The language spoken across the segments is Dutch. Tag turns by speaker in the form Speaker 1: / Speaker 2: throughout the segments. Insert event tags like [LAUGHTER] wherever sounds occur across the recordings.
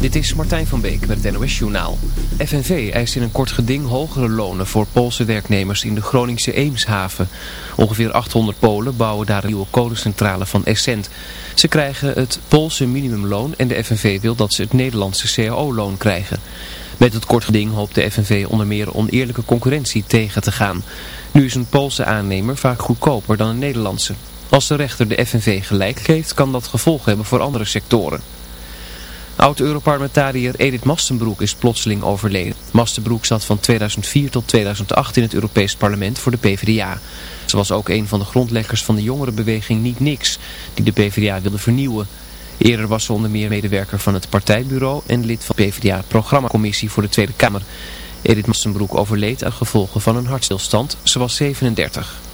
Speaker 1: Dit is Martijn van Beek met het NOS Journaal. FNV eist in een kort geding hogere lonen voor Poolse werknemers in de Groningse Eemshaven. Ongeveer 800 Polen bouwen daar een nieuwe kolencentrale van Essent. Ze krijgen het Poolse minimumloon en de FNV wil dat ze het Nederlandse cao-loon krijgen. Met het kort geding hoopt de FNV onder meer oneerlijke concurrentie tegen te gaan. Nu is een Poolse aannemer vaak goedkoper dan een Nederlandse. Als de rechter de FNV gelijk geeft, kan dat gevolgen hebben voor andere sectoren. Oud-Europarlementariër Edith Mastenbroek is plotseling overleden. Mastenbroek zat van 2004 tot 2008 in het Europees Parlement voor de PvdA. Ze was ook een van de grondleggers van de jongerenbeweging Niet Niks, die de PvdA wilde vernieuwen. Eerder was ze onder meer medewerker van het partijbureau en lid van de PvdA-programmacommissie voor de Tweede Kamer. Edith Mastenbroek overleed aan gevolgen van een hartstilstand. Ze was 37.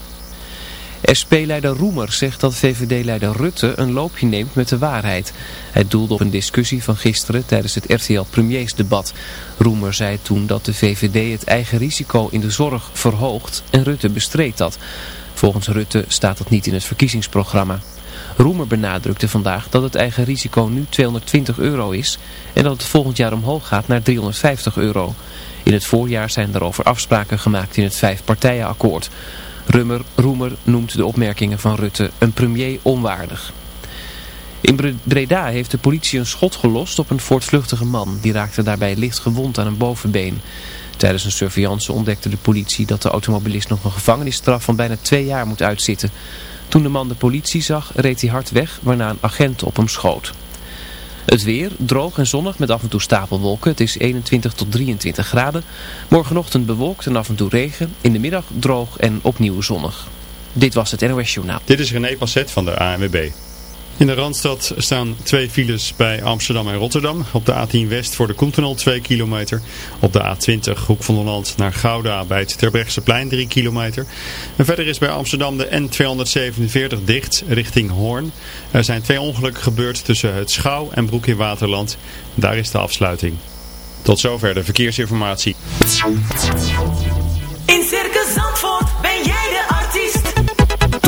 Speaker 1: SP-leider Roemer zegt dat VVD-leider Rutte een loopje neemt met de waarheid. Hij doelde op een discussie van gisteren tijdens het RTL-premiersdebat. Roemer zei toen dat de VVD het eigen risico in de zorg verhoogt en Rutte bestreed dat. Volgens Rutte staat dat niet in het verkiezingsprogramma. Roemer benadrukte vandaag dat het eigen risico nu 220 euro is en dat het volgend jaar omhoog gaat naar 350 euro. In het voorjaar zijn daarover afspraken gemaakt in het vijfpartijenakkoord. Rummer, Roemer noemt de opmerkingen van Rutte een premier onwaardig. In Breda heeft de politie een schot gelost op een voortvluchtige man. Die raakte daarbij licht gewond aan een bovenbeen. Tijdens een surveillance ontdekte de politie dat de automobilist nog een gevangenisstraf van bijna twee jaar moet uitzitten. Toen de man de politie zag, reed hij hard weg, waarna een agent op hem schoot. Het weer, droog en zonnig met af en toe stapelwolken. Het is 21 tot 23 graden. Morgenochtend bewolkt en af en toe regen. In de middag droog en opnieuw zonnig. Dit was het NOS Journaal.
Speaker 2: Dit is René Passet van de ANWB. In de Randstad staan twee files bij Amsterdam en Rotterdam. Op de A10 West voor de Koentunnel 2 kilometer. Op de A20 Hoek van Holland naar Gouda bij het Terbrechtseplein 3 kilometer. En verder is bij Amsterdam de N247 dicht richting Hoorn. Er zijn twee ongelukken gebeurd tussen het Schouw en Broek in Waterland. Daar is de afsluiting. Tot zover de verkeersinformatie.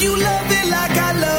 Speaker 3: you love it like I love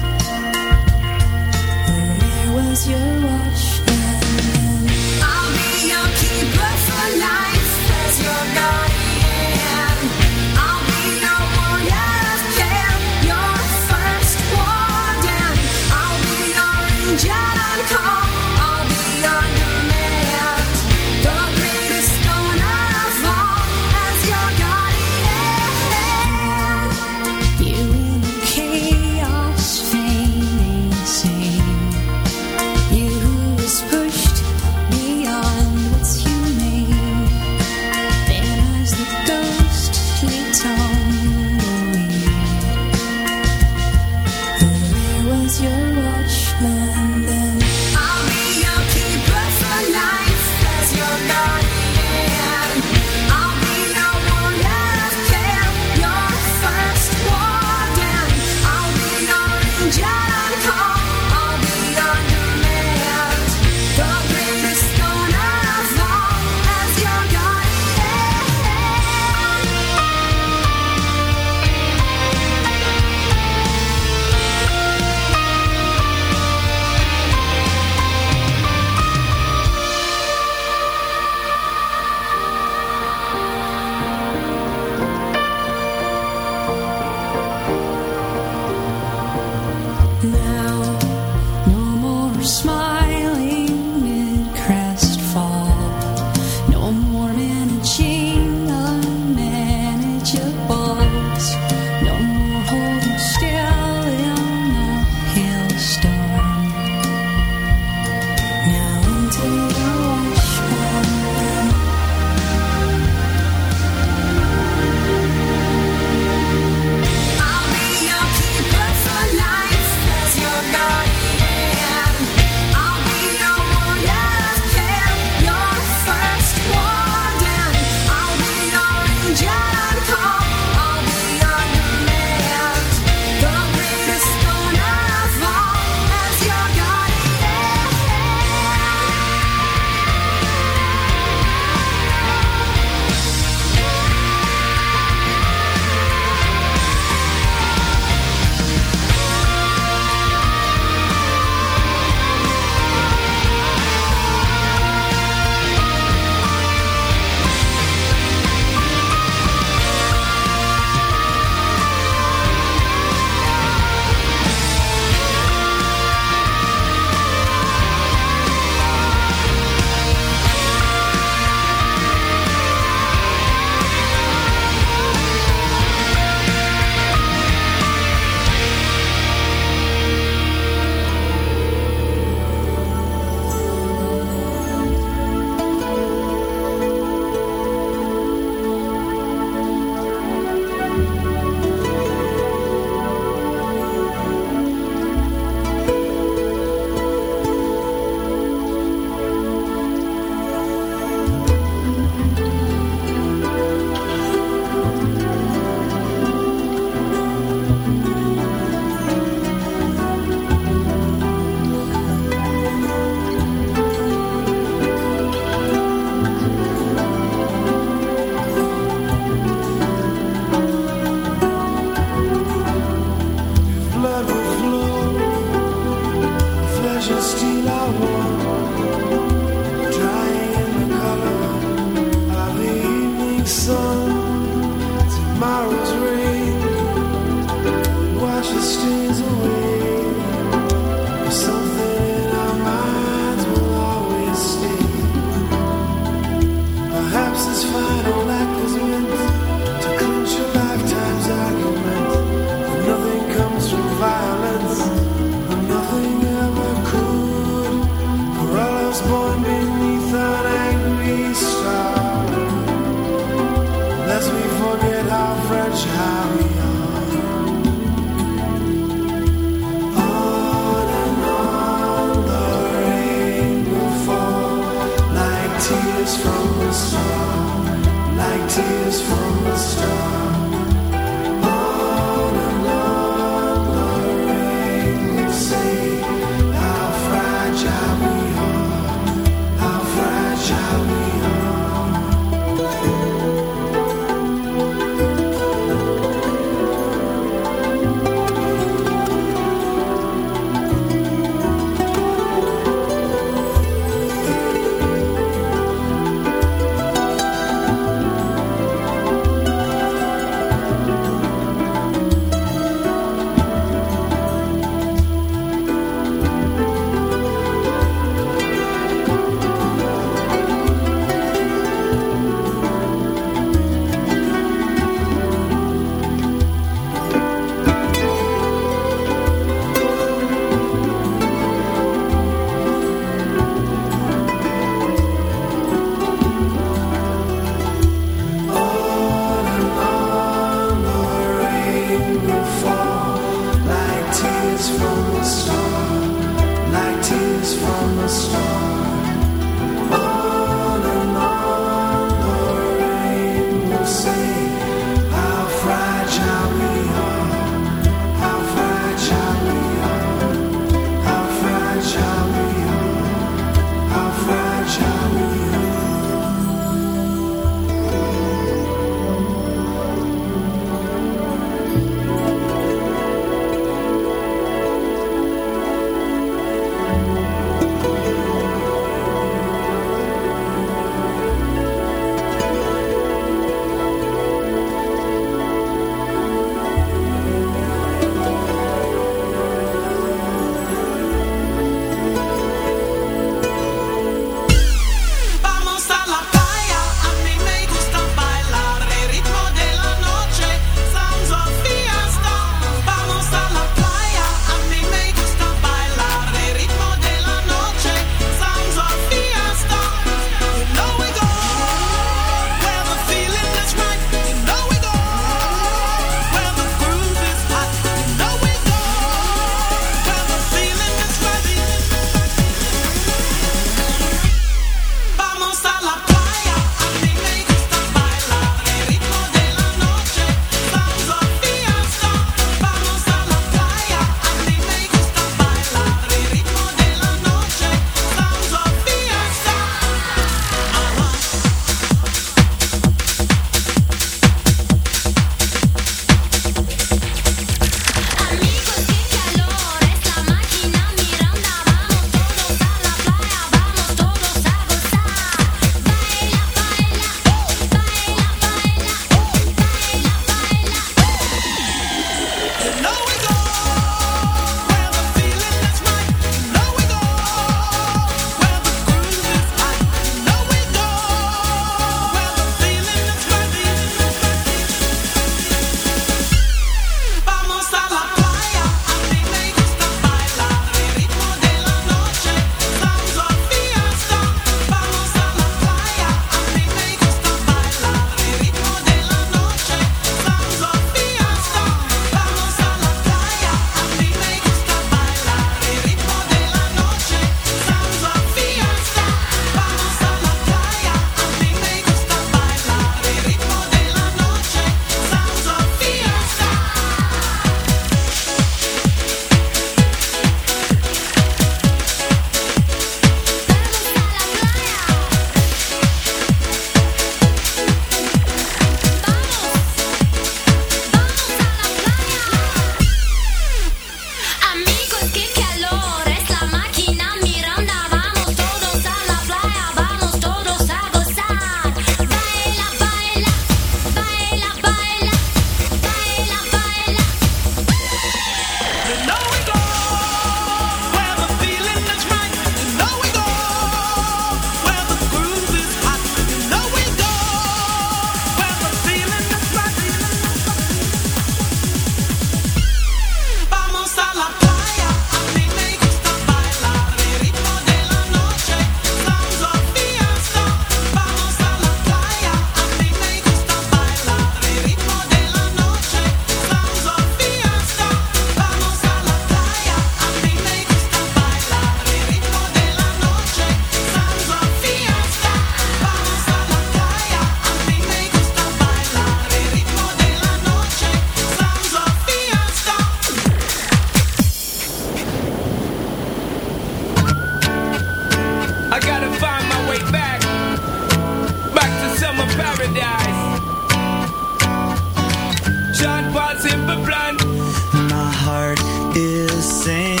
Speaker 3: the same.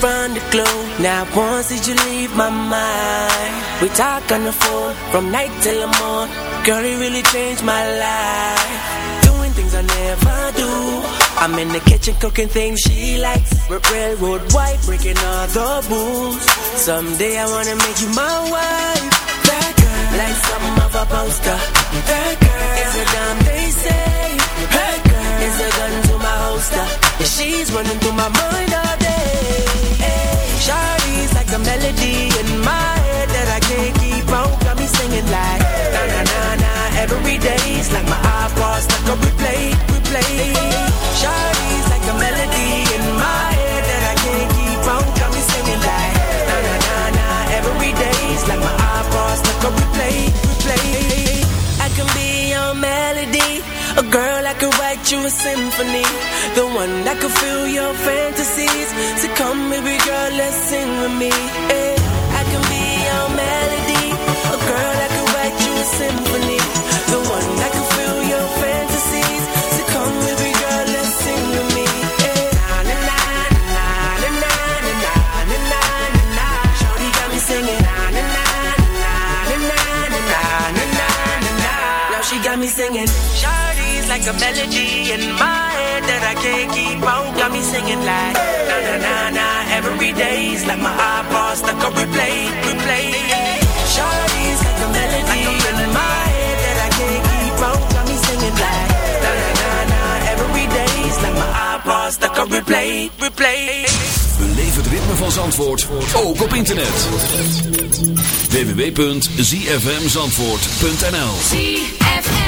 Speaker 4: from the
Speaker 5: glow. Not once did you leave my mind. We talk on the phone from night till the morning. Girl, It really changed my life. Doing things I never do. I'm in the kitchen cooking things she likes. We're Railroad white, breaking all the rules. Someday I wanna make you my wife. That girl, like something of a poster. That girl is a dime they say. That girl is a gun to my holster. Yeah, she's running through my mind all day. Shawty's like a melody in my head that I can't keep on. Got me singing like na na na na every day. It's like my eyeballs like a replay, replay. Shawty's like a melody in my you a symphony, the one that could fill your fantasies. So come, baby girl, let's sing with me. Yeah. I can be your melody, a girl that could write you a symphony, the one that could fill your fantasies. So come, baby girl, let's sing with me. Yeah. Na na na na na na na na na na na. Shorty got me singing. Na na na na na na na na na na. Now she got me singing. Like a melody in my head that I can't keep out. Got me singing like na na na na. Every day's like my iPod stuck on replay, replay. Shawty's like a melody in my head that I can't keep out. Got me singing like na na na na. Every day's like my iPod stuck on replay, replay.
Speaker 6: Beleef het ritme van Zandvoort, ook op internet. www.zfmzandvoort.nl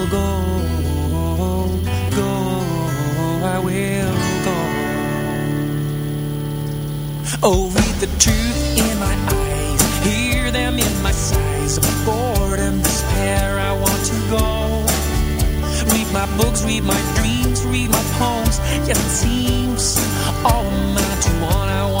Speaker 7: Oh, read the truth in my eyes, hear them in my sighs boredom, despair. I want to go. Read my books, read my dreams, read my poems. Yes, it seems all amount to one. I want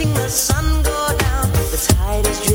Speaker 7: watching the sun go
Speaker 3: down. The tide is.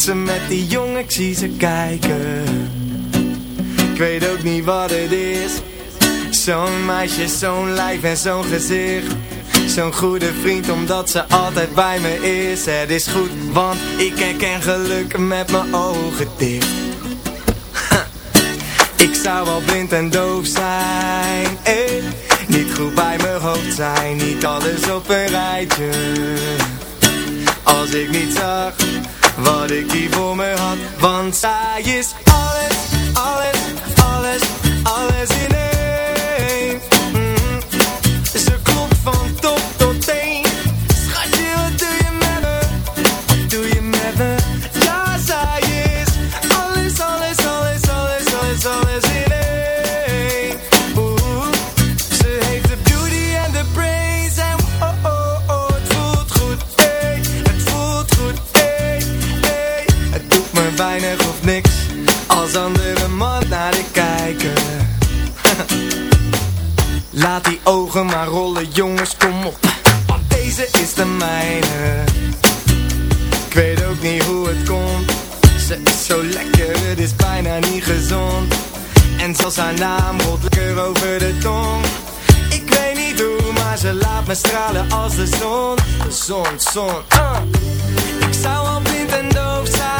Speaker 3: Ze met die jongen, ik zie ze kijken. Ik weet ook niet wat het is, zo'n meisje, zo'n lijf en zo'n gezicht. Zo'n goede vriend omdat ze altijd bij me is Het is goed, want ik herken geluk met mijn ogen dicht [LAUGHS] Ik zou wel blind en doof zijn eh. Niet goed bij mijn hoofd zijn Niet alles op een rijtje Als ik niet zag wat ik hier voor me had. Want zij is alles, alles, alles, alles in Als andere man naar de kijken [LAUGHS] Laat die ogen maar rollen, jongens, kom op. Want deze is de mijne. Ik weet ook niet hoe het komt. Ze is zo lekker, het is bijna niet gezond. En zelfs haar naam rolt lekker over de tong. Ik weet niet hoe, maar ze laat me stralen als de zon. De zon, zon, uh. Ik zou al blind en doof zijn.